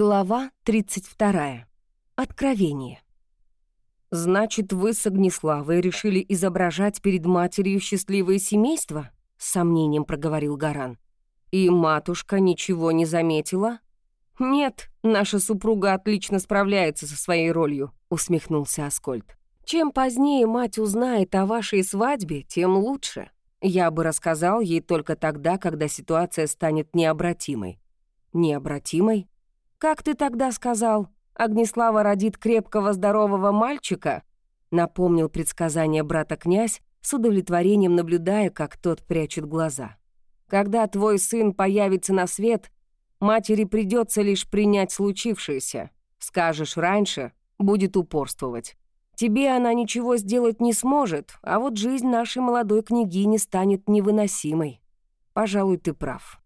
Глава 32. Откровение. «Значит, вы с Огнеславой решили изображать перед матерью счастливое семейство?» — с сомнением проговорил Гаран. «И матушка ничего не заметила?» «Нет, наша супруга отлично справляется со своей ролью», — усмехнулся Аскольд. «Чем позднее мать узнает о вашей свадьбе, тем лучше. Я бы рассказал ей только тогда, когда ситуация станет необратимой». «Необратимой?» «Как ты тогда сказал? Огнеслава родит крепкого здорового мальчика?» Напомнил предсказание брата князь, с удовлетворением наблюдая, как тот прячет глаза. «Когда твой сын появится на свет, Матери придется лишь принять случившееся. Скажешь раньше, будет упорствовать. Тебе она ничего сделать не сможет, а вот жизнь нашей молодой княгини станет невыносимой. Пожалуй, ты прав.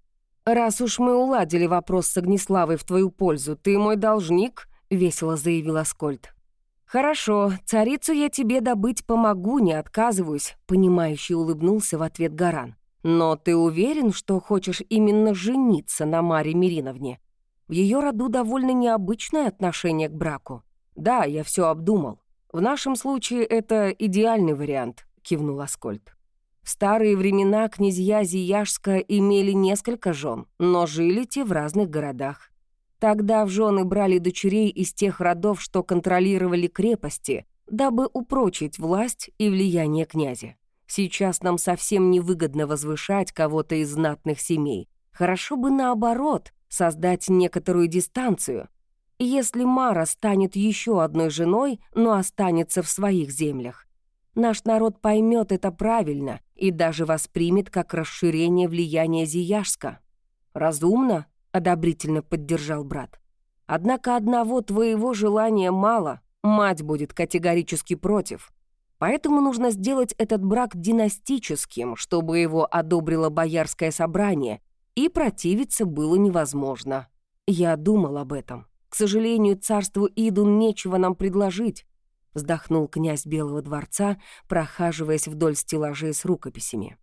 Раз уж мы уладили вопрос с Огнеславой в твою пользу, ты мой должник, весело заявил Аскольд. «Хорошо, царицу я тебе добыть помогу, не отказываюсь», — понимающе улыбнулся в ответ Гаран. Но ты уверен, что хочешь именно жениться на Маре Мириновне? В ее роду довольно необычное отношение к браку. Да, я все обдумал. В нашем случае это идеальный вариант, кивнул Аскольд. В старые времена князья Зияшска имели несколько жен, но жили те в разных городах. Тогда в жены брали дочерей из тех родов, что контролировали крепости, дабы упрочить власть и влияние князя. Сейчас нам совсем невыгодно возвышать кого-то из знатных семей. Хорошо бы наоборот, создать некоторую дистанцию. Если Мара станет еще одной женой, но останется в своих землях. Наш народ поймет это правильно и даже воспримет как расширение влияния Зияшска. «Разумно», — одобрительно поддержал брат. «Однако одного твоего желания мало, мать будет категорически против. Поэтому нужно сделать этот брак династическим, чтобы его одобрило боярское собрание, и противиться было невозможно. Я думал об этом. К сожалению, царству Идун нечего нам предложить, вздохнул князь Белого дворца, прохаживаясь вдоль стеллажей с рукописями.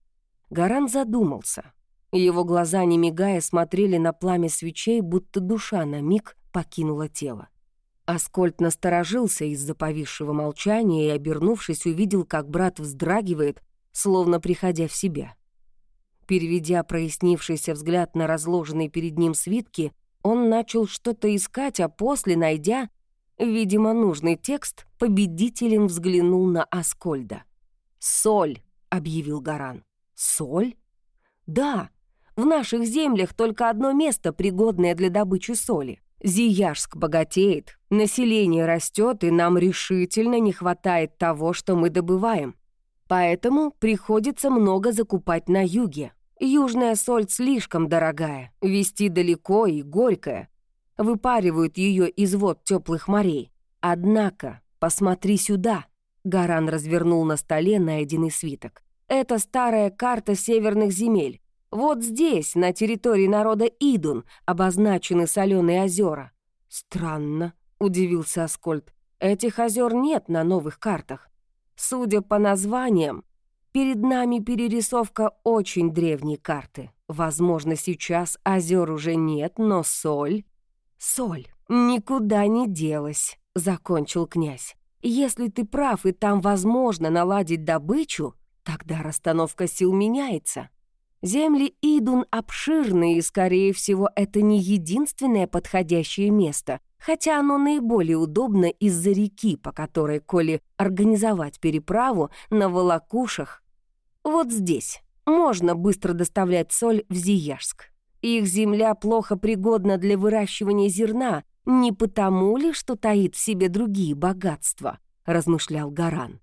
Гаран задумался. Его глаза, не мигая, смотрели на пламя свечей, будто душа на миг покинула тело. Аскольд насторожился из-за повисшего молчания и, обернувшись, увидел, как брат вздрагивает, словно приходя в себя. Переведя прояснившийся взгляд на разложенные перед ним свитки, он начал что-то искать, а после, найдя, видимо, нужный текст, победителем взглянул на Аскольда. «Соль», — объявил Гаран. «Соль?» «Да, в наших землях только одно место, пригодное для добычи соли. Зияжск богатеет, население растет, и нам решительно не хватает того, что мы добываем. Поэтому приходится много закупать на юге. Южная соль слишком дорогая, везти далеко и горькая. Выпаривают ее из вод теплых морей. Однако, посмотри сюда. Гаран развернул на столе найденный свиток. Это старая карта северных земель. Вот здесь, на территории народа Идун, обозначены соленые озера. Странно, удивился Аскольд. Этих озер нет на новых картах. Судя по названиям, перед нами перерисовка очень древней карты. Возможно, сейчас озер уже нет, но соль... Соль никуда не делась, закончил князь. Если ты прав и там возможно наладить добычу, тогда расстановка сил меняется. Земли Идун обширные, и, скорее всего, это не единственное подходящее место, хотя оно наиболее удобно из-за реки, по которой, коли организовать переправу на волокушах, вот здесь можно быстро доставлять соль в Зияжск. Их земля плохо пригодна для выращивания зерна, не потому ли, что таит в себе другие богатства, размышлял Гаран.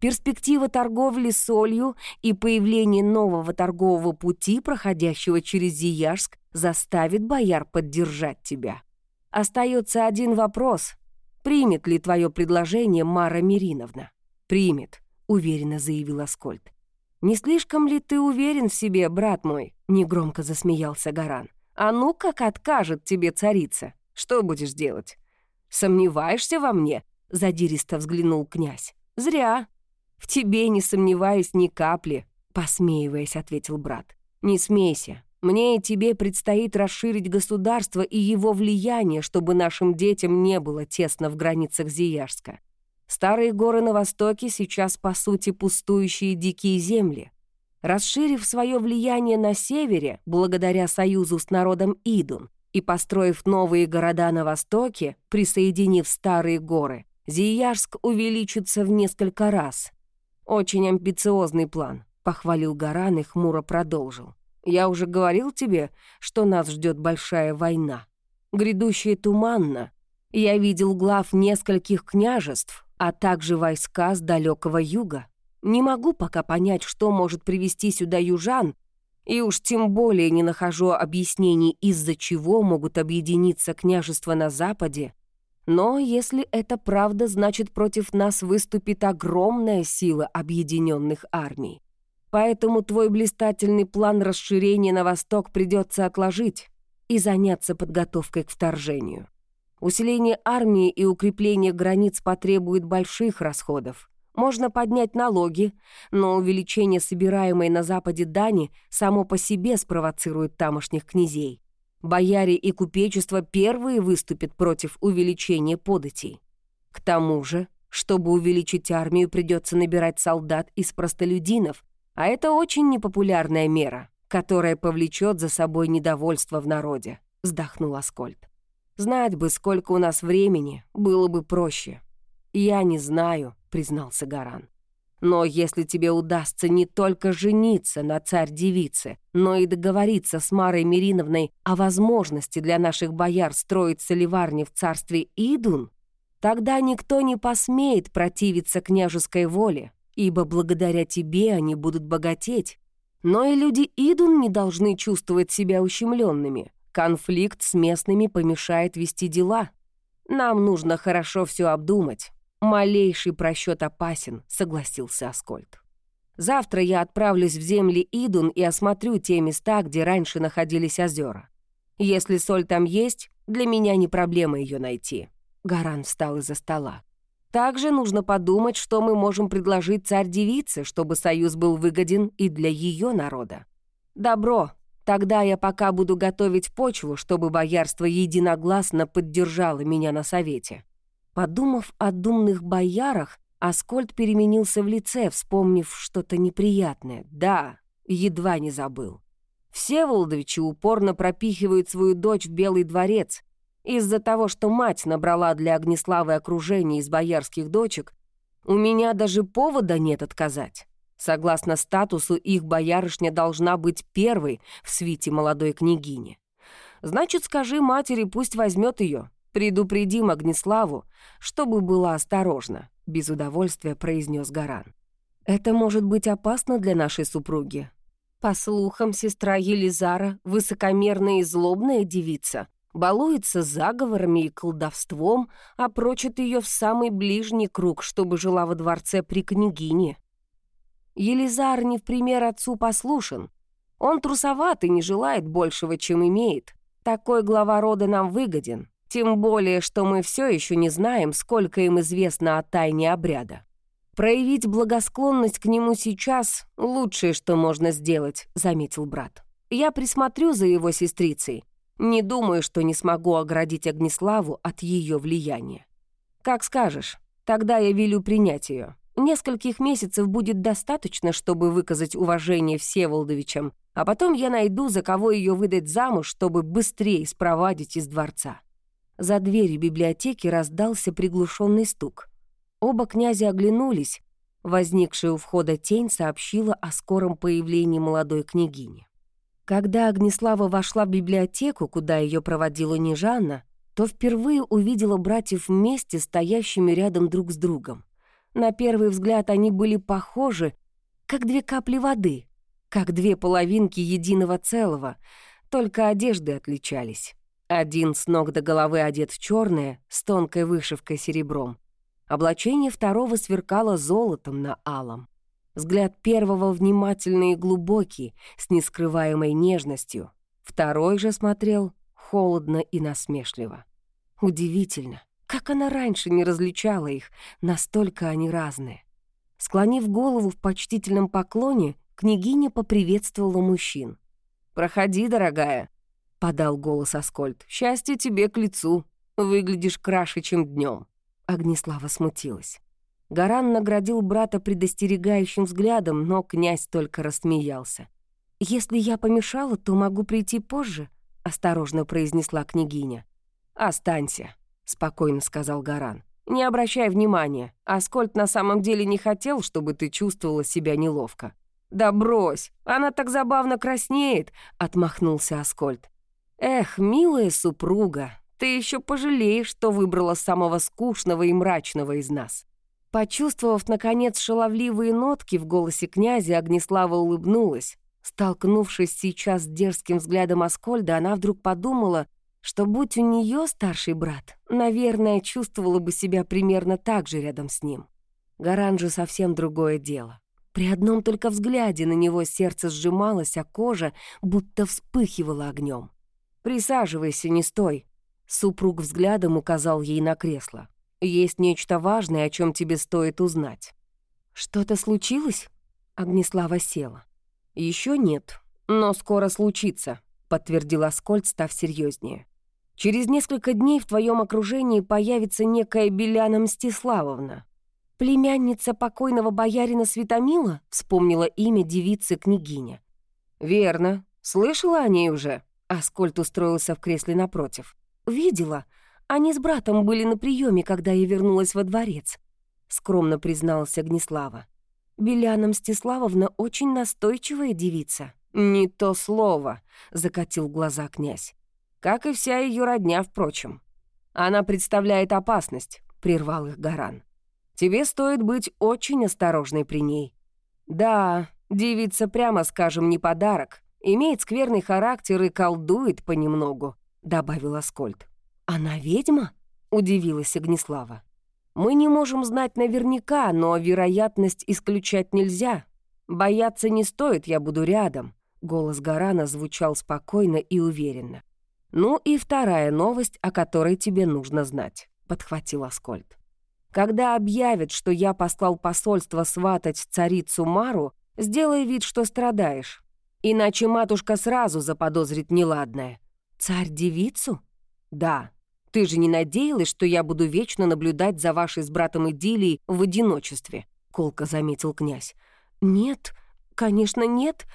Перспектива торговли солью и появление нового торгового пути, проходящего через Зияжск, заставит бояр поддержать тебя. Остается один вопрос. Примет ли твое предложение Мара Мириновна? Примет, уверенно заявил Аскольд. «Не слишком ли ты уверен в себе, брат мой?» — негромко засмеялся Гаран. «А ну как откажет тебе царица? Что будешь делать?» «Сомневаешься во мне?» — задиристо взглянул князь. «Зря. «В тебе не сомневаюсь ни капли», — посмеиваясь, ответил брат. «Не смейся. Мне и тебе предстоит расширить государство и его влияние, чтобы нашим детям не было тесно в границах Зияжска. Старые горы на востоке сейчас, по сути, пустующие дикие земли. Расширив свое влияние на севере, благодаря союзу с народом Идун, и построив новые города на востоке, присоединив старые горы, Зияжск увеличится в несколько раз. Очень амбициозный план, похвалил Гаран и хмуро продолжил. Я уже говорил тебе, что нас ждет большая война. Грядущая туманно. Я видел глав нескольких княжеств, а также войска с далекого юга. Не могу пока понять, что может привести сюда южан, и уж тем более не нахожу объяснений, из-за чего могут объединиться княжества на западе. Но если это правда, значит, против нас выступит огромная сила объединенных армий. Поэтому твой блистательный план расширения на восток придется отложить и заняться подготовкой к вторжению. Усиление армии и укрепление границ потребует больших расходов. Можно поднять налоги, но увеличение собираемой на Западе дани само по себе спровоцирует тамошних князей. Бояре и купечество первые выступят против увеличения податей. К тому же, чтобы увеличить армию, придется набирать солдат из простолюдинов, а это очень непопулярная мера, которая повлечет за собой недовольство в народе», — вздохнул Аскольд. «Знать бы, сколько у нас времени, было бы проще». «Я не знаю», — признался Гаран. «Но если тебе удастся не только жениться на царь-девице, но и договориться с Марой Мириновной о возможности для наших бояр строить соливарни в царстве Идун, тогда никто не посмеет противиться княжеской воле, ибо благодаря тебе они будут богатеть. Но и люди Идун не должны чувствовать себя ущемленными. Конфликт с местными помешает вести дела. Нам нужно хорошо все обдумать. Малейший просчет опасен, согласился Аскольд. Завтра я отправлюсь в земли Идун и осмотрю те места, где раньше находились озера. Если соль там есть, для меня не проблема ее найти. Гаран встал из-за стола. Также нужно подумать, что мы можем предложить царь-девице, чтобы союз был выгоден и для ее народа. Добро. Тогда я пока буду готовить почву, чтобы боярство единогласно поддержало меня на совете». Подумав о думных боярах, Аскольд переменился в лице, вспомнив что-то неприятное. Да, едва не забыл. Все Володовичи упорно пропихивают свою дочь в Белый дворец, из-за того, что мать набрала для Огнеславы окружение из боярских дочек, у меня даже повода нет отказать. Согласно статусу, их боярышня должна быть первой в свите молодой княгини. Значит, скажи матери, пусть возьмет ее. Предупредим Огнеславу, чтобы была осторожна, без удовольствия произнес Гаран. Это может быть опасно для нашей супруги. По слухам, сестра Елизара — высокомерная и злобная девица, балуется заговорами и колдовством, а прочит ее в самый ближний круг, чтобы жила во дворце при княгине. Елизар не в пример отцу послушен. Он трусоват и не желает большего, чем имеет. Такой глава рода нам выгоден, тем более, что мы все еще не знаем, сколько им известно о тайне обряда. Проявить благосклонность к нему сейчас — лучшее, что можно сделать», — заметил брат. «Я присмотрю за его сестрицей, не думаю, что не смогу оградить Огнеславу от ее влияния. Как скажешь, тогда я велю принять ее. Нескольких месяцев будет достаточно, чтобы выказать уважение Всеволодовичам, а потом я найду, за кого ее выдать замуж, чтобы быстрее спровадить из дворца». За дверью библиотеки раздался приглушенный стук. Оба князя оглянулись. Возникшая у входа тень сообщила о скором появлении молодой княгини. Когда Огнеслава вошла в библиотеку, куда ее проводила Нежанна, то впервые увидела братьев вместе, стоящими рядом друг с другом. На первый взгляд они были похожи, как две капли воды, как две половинки единого целого, только одежды отличались. Один с ног до головы одет в черное, с тонкой вышивкой серебром. Облачение второго сверкало золотом на алом. Взгляд первого внимательный и глубокий, с нескрываемой нежностью. Второй же смотрел холодно и насмешливо. Удивительно, как она раньше не различала их, настолько они разные. Склонив голову в почтительном поклоне, княгиня поприветствовала мужчин. «Проходи, дорогая», — подал голос Аскольд. «Счастье тебе к лицу. Выглядишь краше, чем днем. Огнеслава смутилась. Гаран наградил брата предостерегающим взглядом, но князь только рассмеялся. «Если я помешала, то могу прийти позже», — осторожно произнесла княгиня. «Останься», — спокойно сказал Гаран. «Не обращай внимания. Аскольд на самом деле не хотел, чтобы ты чувствовала себя неловко». «Да брось! Она так забавно краснеет!» — отмахнулся Аскольд. «Эх, милая супруга, ты еще пожалеешь, что выбрала самого скучного и мрачного из нас». Почувствовав, наконец, шаловливые нотки в голосе князя, Огнеслава улыбнулась. Столкнувшись сейчас с дерзким взглядом Аскольда, она вдруг подумала, что будь у нее старший брат, наверное, чувствовала бы себя примерно так же рядом с ним. Гаран же совсем другое дело. При одном только взгляде на него сердце сжималось, а кожа будто вспыхивала огнем. «Присаживайся, не стой», — супруг взглядом указал ей на кресло. «Есть нечто важное, о чем тебе стоит узнать». «Что-то случилось?» — Огнеслава села. Еще нет, но скоро случится», — подтвердил Аскольд, став серьезнее. «Через несколько дней в твоем окружении появится некая Беляна Мстиславовна. «Племянница покойного боярина Светомила?» — вспомнила имя девицы-княгиня. «Верно. Слышала о ней уже?» Аскольд устроился в кресле напротив. «Видела. Они с братом были на приеме, когда я вернулась во дворец», — скромно призналась Огнеслава. «Беляна Мстиславовна очень настойчивая девица». «Не то слово», — закатил глаза князь. «Как и вся ее родня, впрочем. Она представляет опасность», — прервал их Гаран. Тебе стоит быть очень осторожной при ней. Да, девица, прямо скажем, не подарок. Имеет скверный характер и колдует понемногу», — добавил Аскольд. «Она ведьма?» — удивилась Огнеслава. «Мы не можем знать наверняка, но вероятность исключать нельзя. Бояться не стоит, я буду рядом». Голос Гарана звучал спокойно и уверенно. «Ну и вторая новость, о которой тебе нужно знать», — подхватил Аскольд. Когда объявят, что я послал посольство сватать царицу Мару, сделай вид, что страдаешь. Иначе матушка сразу заподозрит неладное. Царь-девицу? Да. Ты же не надеялась, что я буду вечно наблюдать за вашей с братом идиллией в одиночестве? Колко заметил князь. Нет, конечно, нет.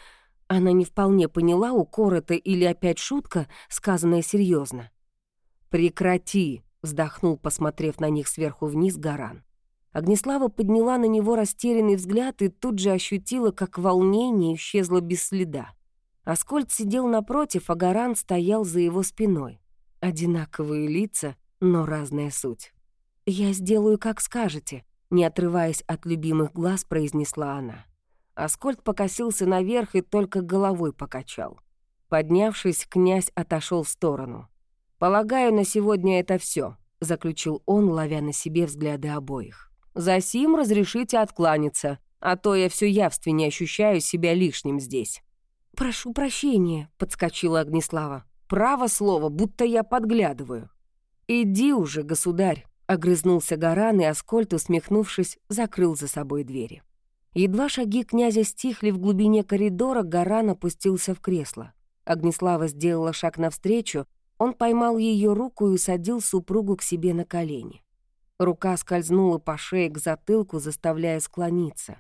Она не вполне поняла, укор это или опять шутка, сказанная серьезно. «Прекрати!» вздохнул, посмотрев на них сверху вниз, Гаран. Огнеслава подняла на него растерянный взгляд и тут же ощутила, как волнение исчезло без следа. Аскольд сидел напротив, а Гаран стоял за его спиной. Одинаковые лица, но разная суть. «Я сделаю, как скажете», — не отрываясь от любимых глаз, произнесла она. Аскольд покосился наверх и только головой покачал. Поднявшись, князь отошел в сторону. «Полагаю, на сегодня это все, заключил он, ловя на себе взгляды обоих. «За сим разрешите откланяться, а то я все явственнее ощущаю себя лишним здесь». «Прошу прощения», — подскочила Огнеслава. «Право слово, будто я подглядываю». «Иди уже, государь», — огрызнулся Гаран, и Аскольд, усмехнувшись, закрыл за собой двери. Едва шаги князя стихли в глубине коридора, Гаран опустился в кресло. Огнеслава сделала шаг навстречу, он поймал ее руку и усадил супругу к себе на колени. Рука скользнула по шее к затылку, заставляя склониться.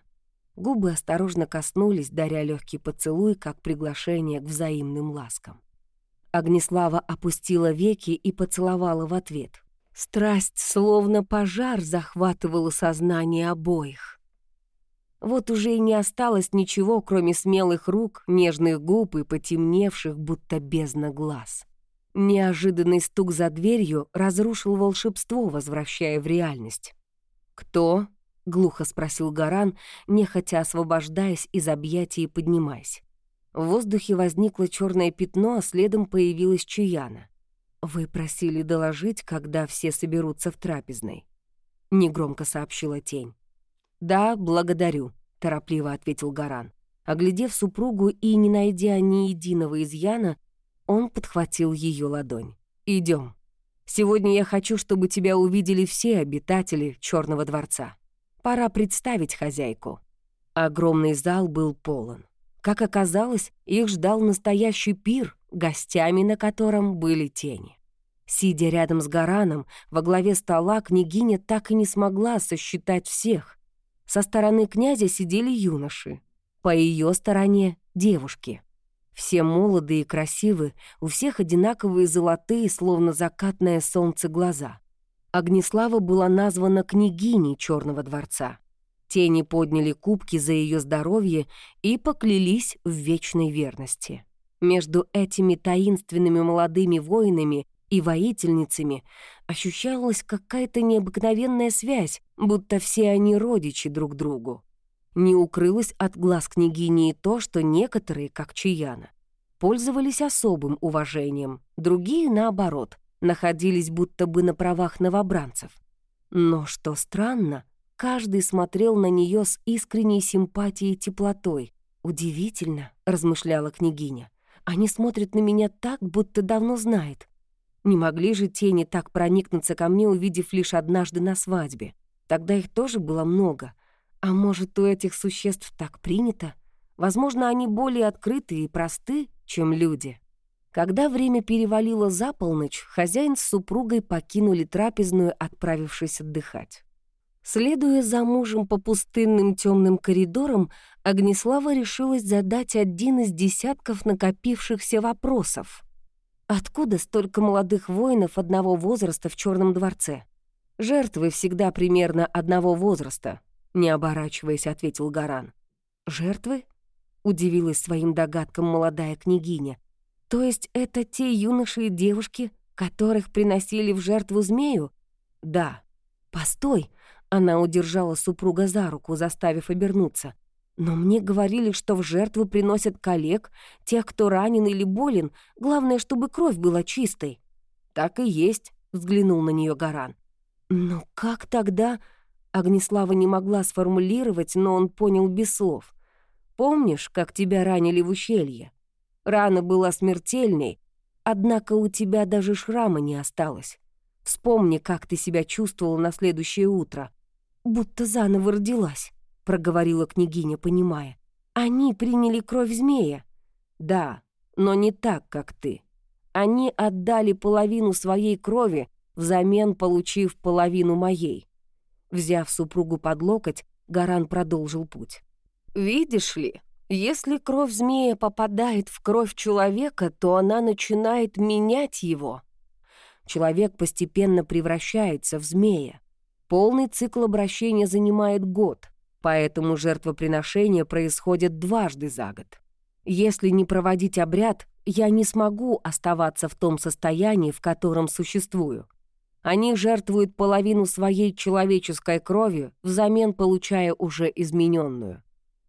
Губы осторожно коснулись, даря легкий поцелуй, как приглашение к взаимным ласкам. Огнеслава опустила веки и поцеловала в ответ. Страсть, словно пожар, захватывала сознание обоих. Вот уже и не осталось ничего, кроме смелых рук, нежных губ и потемневших, будто бездна глаз. Неожиданный стук за дверью разрушил волшебство, возвращая в реальность. «Кто?» — глухо спросил Гаран, нехотя освобождаясь из объятий и поднимаясь. В воздухе возникло черное пятно, а следом появилась Чаяна. «Вы просили доложить, когда все соберутся в трапезной», — негромко сообщила тень. «Да, благодарю», — торопливо ответил Гаран. Оглядев супругу и не найдя ни единого изъяна, он подхватил ее ладонь. Идем. Сегодня я хочу, чтобы тебя увидели все обитатели Черного дворца. Пора представить хозяйку». Огромный зал был полон. Как оказалось, их ждал настоящий пир, гостями на котором были тени. Сидя рядом с Гараном, во главе стола княгиня так и не смогла сосчитать всех. Со стороны князя сидели юноши, по ее стороне — девушки. Все молодые и красивы, у всех одинаковые золотые, словно закатное солнце, глаза. Огнеслава была названа княгиней Черного дворца. Тени подняли кубки за ее здоровье и поклялись в вечной верности. Между этими таинственными молодыми воинами и воительницами ощущалась какая-то необыкновенная связь, будто все они родичи друг другу. Не укрылось от глаз княгини и то, что некоторые, как Чаяна, пользовались особым уважением, другие, наоборот, находились будто бы на правах новобранцев. Но, что странно, каждый смотрел на нее с искренней симпатией и теплотой. «Удивительно», — размышляла княгиня. «Они смотрят на меня так, будто давно знают. Не могли же тени так проникнуться ко мне, увидев лишь однажды на свадьбе. Тогда их тоже было много. А может, у этих существ так принято? Возможно, они более открыты и просты, чем люди. Когда время перевалило за полночь, хозяин с супругой покинули трапезную, отправившись отдыхать. Следуя за мужем по пустынным темным коридорам, Огнеслава решилась задать один из десятков накопившихся вопросов. Откуда столько молодых воинов одного возраста в Черном дворце? Жертвы всегда примерно одного возраста, не оборачиваясь, ответил Гаран. Жертвы? Удивилась своим догадкам молодая княгиня. То есть это те юноши и девушки, которых приносили в жертву змею? Да. Постой, она удержала супруга за руку, заставив обернуться. Но мне говорили, что в жертву приносят коллег, тех, кто ранен или болен, главное, чтобы кровь была чистой. Так и есть, взглянул на нее Гаран. Но как тогда... Огнеслава не могла сформулировать, но он понял без слов. «Помнишь, как тебя ранили в ущелье? Рана была смертельной, однако у тебя даже шрама не осталось. Вспомни, как ты себя чувствовала на следующее утро. Будто заново родилась проговорила княгиня, понимая. «Они приняли кровь змея». «Да, но не так, как ты. Они отдали половину своей крови, взамен получив половину моей». Взяв супругу под локоть, Гаран продолжил путь. «Видишь ли, если кровь змея попадает в кровь человека, то она начинает менять его. Человек постепенно превращается в змея. Полный цикл обращения занимает год поэтому жертвоприношение происходит дважды за год. Если не проводить обряд, я не смогу оставаться в том состоянии, в котором существую. Они жертвуют половину своей человеческой крови, взамен получая уже измененную.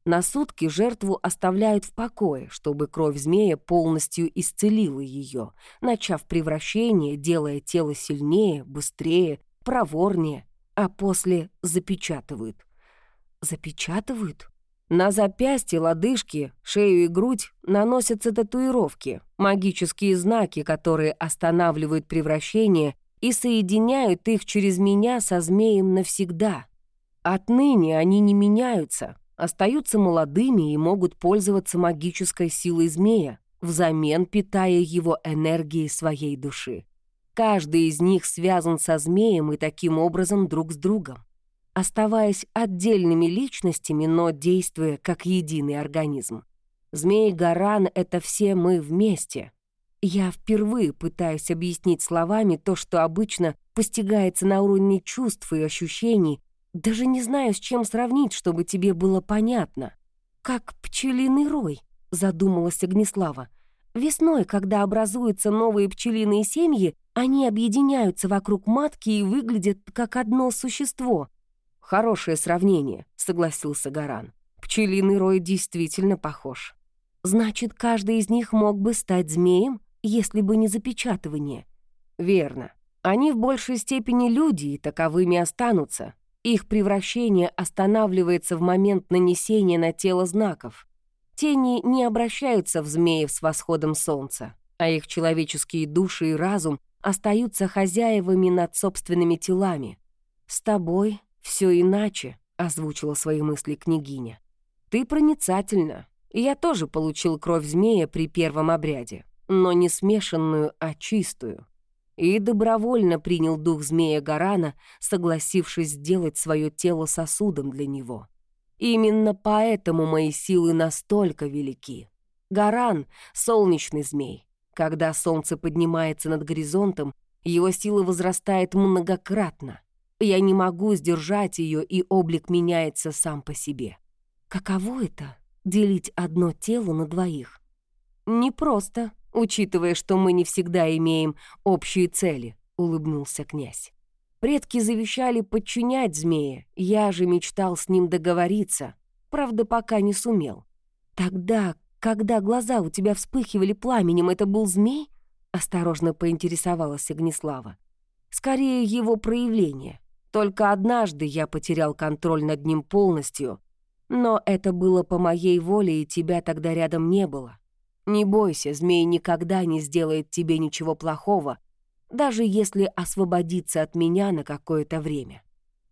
На сутки жертву оставляют в покое, чтобы кровь змея полностью исцелила ее, начав превращение, делая тело сильнее, быстрее, проворнее, а после запечатывают запечатывают? На запястье, лодыжки, шею и грудь наносятся татуировки, магические знаки, которые останавливают превращение и соединяют их через меня со змеем навсегда. Отныне они не меняются, остаются молодыми и могут пользоваться магической силой змея, взамен питая его энергией своей души. Каждый из них связан со змеем и таким образом друг с другом оставаясь отдельными личностями, но действуя как единый организм. Змей Гаран — это все мы вместе. Я впервые пытаюсь объяснить словами то, что обычно постигается на уровне чувств и ощущений, даже не знаю, с чем сравнить, чтобы тебе было понятно. «Как пчелиный рой», — задумалась Огнеслава. «Весной, когда образуются новые пчелиные семьи, они объединяются вокруг матки и выглядят как одно существо. «Хорошее сравнение», — согласился Гаран. «Пчелиный рой действительно похож». «Значит, каждый из них мог бы стать змеем, если бы не запечатывание?» «Верно. Они в большей степени люди и таковыми останутся. Их превращение останавливается в момент нанесения на тело знаков. Тени не обращаются в змеев с восходом солнца, а их человеческие души и разум остаются хозяевами над собственными телами. С тобой «Все иначе», — озвучила свои мысли княгиня. «Ты проницательна. Я тоже получил кровь змея при первом обряде, но не смешанную, а чистую. И добровольно принял дух змея Гарана, согласившись сделать свое тело сосудом для него. Именно поэтому мои силы настолько велики. Гаран — солнечный змей. Когда солнце поднимается над горизонтом, его сила возрастает многократно. Я не могу сдержать ее, и облик меняется сам по себе. Каково это — делить одно тело на двоих? Непросто, учитывая, что мы не всегда имеем общие цели, — улыбнулся князь. Предки завещали подчинять змея, я же мечтал с ним договориться, правда, пока не сумел. Тогда, когда глаза у тебя вспыхивали пламенем, это был змей? Осторожно поинтересовалась Огнеслава. Скорее, его проявление. Только однажды я потерял контроль над ним полностью, но это было по моей воле, и тебя тогда рядом не было. Не бойся, змей никогда не сделает тебе ничего плохого, даже если освободиться от меня на какое-то время.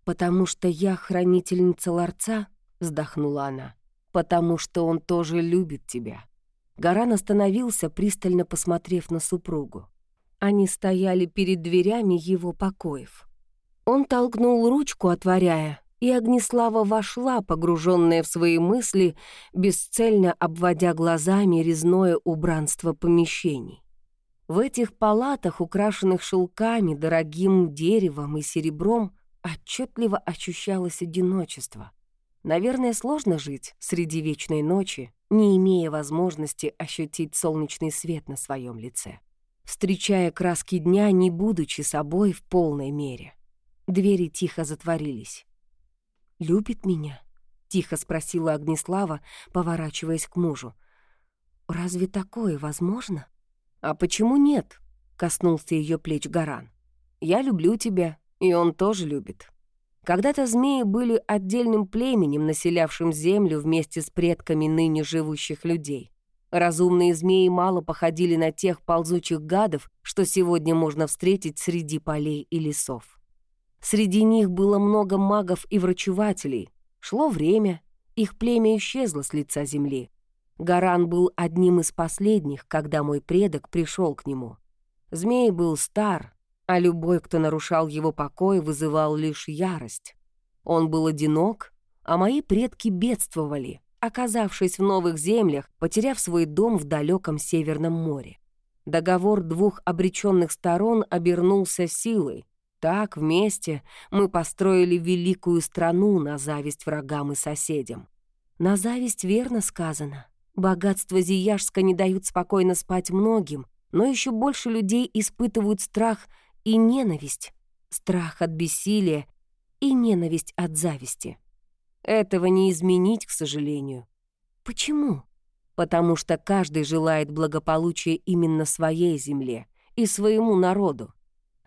«Потому что я хранительница ларца», — вздохнула она, «потому что он тоже любит тебя». Гаран остановился, пристально посмотрев на супругу. Они стояли перед дверями его покоев. Он толкнул ручку, отворяя, и Огнеслава вошла, погруженная в свои мысли, бесцельно обводя глазами резное убранство помещений. В этих палатах, украшенных шелками, дорогим деревом и серебром, отчетливо ощущалось одиночество. Наверное, сложно жить среди вечной ночи, не имея возможности ощутить солнечный свет на своем лице. Встречая краски дня, не будучи собой в полной мере. Двери тихо затворились. «Любит меня?» — тихо спросила Огнеслава, поворачиваясь к мужу. «Разве такое возможно?» «А почему нет?» — коснулся ее плеч Гаран. «Я люблю тебя, и он тоже любит». Когда-то змеи были отдельным племенем, населявшим землю вместе с предками ныне живущих людей. Разумные змеи мало походили на тех ползучих гадов, что сегодня можно встретить среди полей и лесов. Среди них было много магов и врачевателей. Шло время, их племя исчезло с лица земли. Гаран был одним из последних, когда мой предок пришел к нему. Змей был стар, а любой, кто нарушал его покой, вызывал лишь ярость. Он был одинок, а мои предки бедствовали, оказавшись в новых землях, потеряв свой дом в далеком Северном море. Договор двух обреченных сторон обернулся силой. Так вместе мы построили великую страну на зависть врагам и соседям. На зависть верно сказано. Богатства Зияжска не дают спокойно спать многим, но еще больше людей испытывают страх и ненависть. Страх от бессилия и ненависть от зависти. Этого не изменить, к сожалению. Почему? Потому что каждый желает благополучия именно своей земле и своему народу.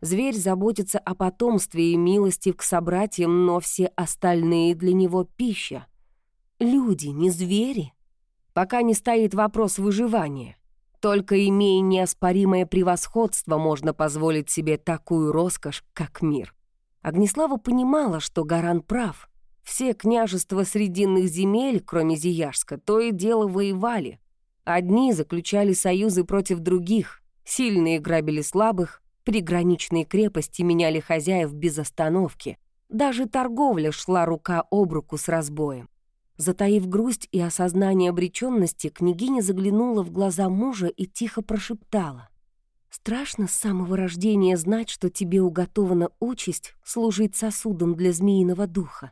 Зверь заботится о потомстве и милости к собратьям, но все остальные для него пища. Люди, не звери пока не стоит вопрос выживания. Только имея неоспоримое превосходство, можно позволить себе такую роскошь, как мир. Огнеслава понимала, что Гаран прав. Все княжества Срединных земель, кроме Зияжска, то и дело воевали. Одни заключали союзы против других, сильные грабили слабых, приграничные крепости меняли хозяев без остановки. Даже торговля шла рука об руку с разбоем. Затаив грусть и осознание обреченности, княгиня заглянула в глаза мужа и тихо прошептала. «Страшно с самого рождения знать, что тебе уготована участь служить сосудом для змеиного духа».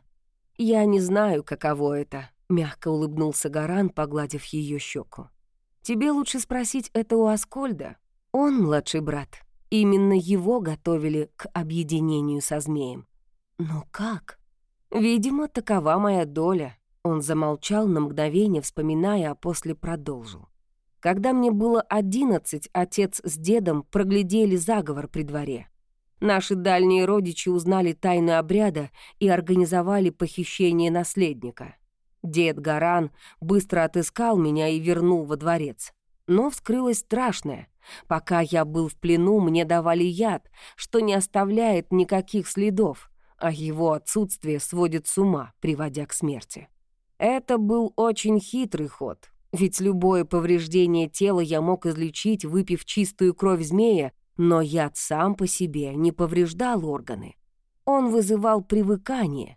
«Я не знаю, каково это», — мягко улыбнулся Гаран, погладив ее щеку. «Тебе лучше спросить это у Аскольда. Он младший брат. Именно его готовили к объединению со змеем». «Но как?» «Видимо, такова моя доля», он замолчал на мгновение, вспоминая, а после продолжил. Когда мне было одиннадцать, отец с дедом проглядели заговор при дворе. Наши дальние родичи узнали тайну обряда и организовали похищение наследника. Дед Гаран быстро отыскал меня и вернул во дворец. Но вскрылось страшное. Пока я был в плену, мне давали яд, что не оставляет никаких следов, а его отсутствие сводит с ума, приводя к смерти. Это был очень хитрый ход, Ведь любое повреждение тела я мог излечить, выпив чистую кровь змея, но яд сам по себе не повреждал органы. Он вызывал привыкание.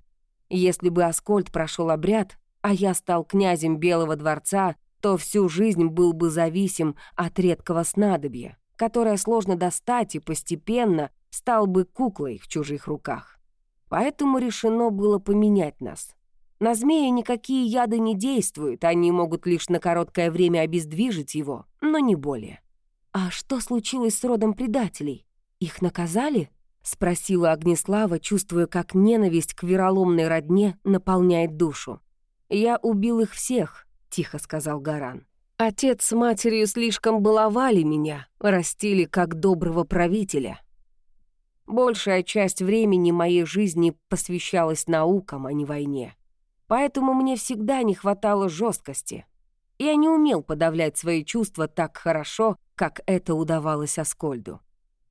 Если бы Аскольд прошел обряд, а я стал князем Белого дворца, то всю жизнь был бы зависим от редкого снадобья, которое сложно достать и постепенно стал бы куклой в чужих руках. Поэтому решено было поменять нас. На змея никакие яды не действуют, они могут лишь на короткое время обездвижить его, но не более. «А что случилось с родом предателей? Их наказали?» — спросила Огнеслава, чувствуя, как ненависть к вероломной родне наполняет душу. «Я убил их всех», — тихо сказал Гаран. «Отец с матерью слишком баловали меня, растили как доброго правителя. Большая часть времени моей жизни посвящалась наукам, а не войне. Поэтому мне всегда не хватало жесткости. Я не умел подавлять свои чувства так хорошо, как это удавалось Аскольду.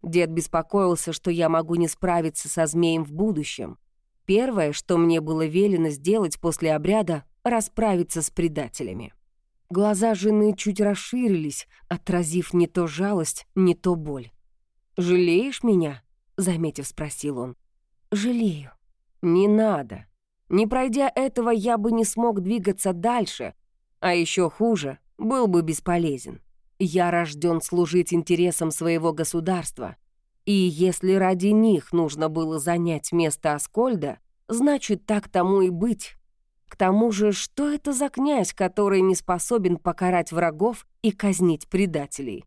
Дед беспокоился, что я могу не справиться со змеем в будущем. Первое, что мне было велено сделать после обряда — расправиться с предателями. Глаза жены чуть расширились, отразив не то жалость, не то боль. «Жалеешь меня?» заметив, спросил он. «Жалею». «Не надо. Не пройдя этого, я бы не смог двигаться дальше, а еще хуже, был бы бесполезен. Я рожден служить интересам своего государства, и если ради них нужно было занять место Аскольда, значит, так тому и быть. К тому же, что это за князь, который не способен покарать врагов и казнить предателей?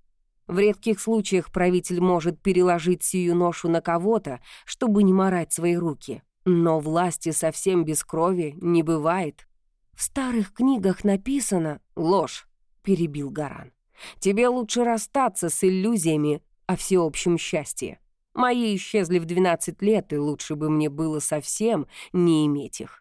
В редких случаях правитель может переложить сию ношу на кого-то, чтобы не морать свои руки. Но власти совсем без крови не бывает. В старых книгах написано «ложь», — перебил Гаран. «Тебе лучше расстаться с иллюзиями о всеобщем счастье. Мои исчезли в 12 лет, и лучше бы мне было совсем не иметь их.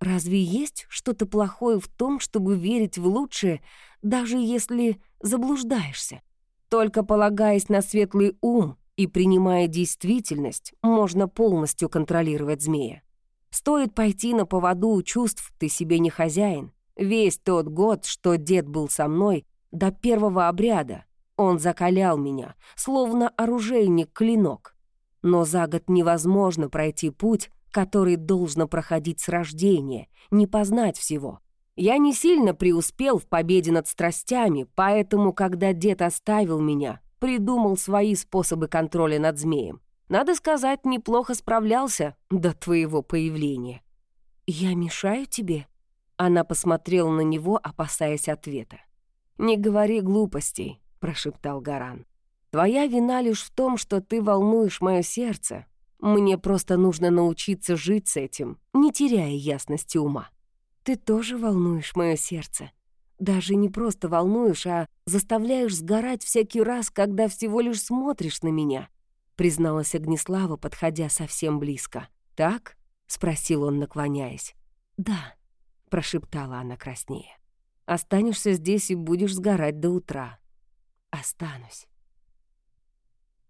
Разве есть что-то плохое в том, чтобы верить в лучшее, даже если заблуждаешься? Только полагаясь на светлый ум и принимая действительность, можно полностью контролировать змея. Стоит пойти на поводу чувств, ты себе не хозяин. Весь тот год, что дед был со мной, до первого обряда, он закалял меня, словно оружейник клинок. Но за год невозможно пройти путь, который должно проходить с рождения, не познать всего. Я не сильно преуспел в победе над страстями, поэтому, когда дед оставил меня, придумал свои способы контроля над змеем. Надо сказать, неплохо справлялся до твоего появления. «Я мешаю тебе?» Она посмотрела на него, опасаясь ответа. «Не говори глупостей», — прошептал Гаран. «Твоя вина лишь в том, что ты волнуешь мое сердце. Мне просто нужно научиться жить с этим, не теряя ясности ума». Ты тоже волнуешь мое сердце. Даже не просто волнуешь, а заставляешь сгорать всякий раз, когда всего лишь смотришь на меня», — призналась Огнеслава, подходя совсем близко. «Так?» — спросил он, наклоняясь. «Да», — прошептала она краснее. «Останешься здесь и будешь сгорать до утра». «Останусь».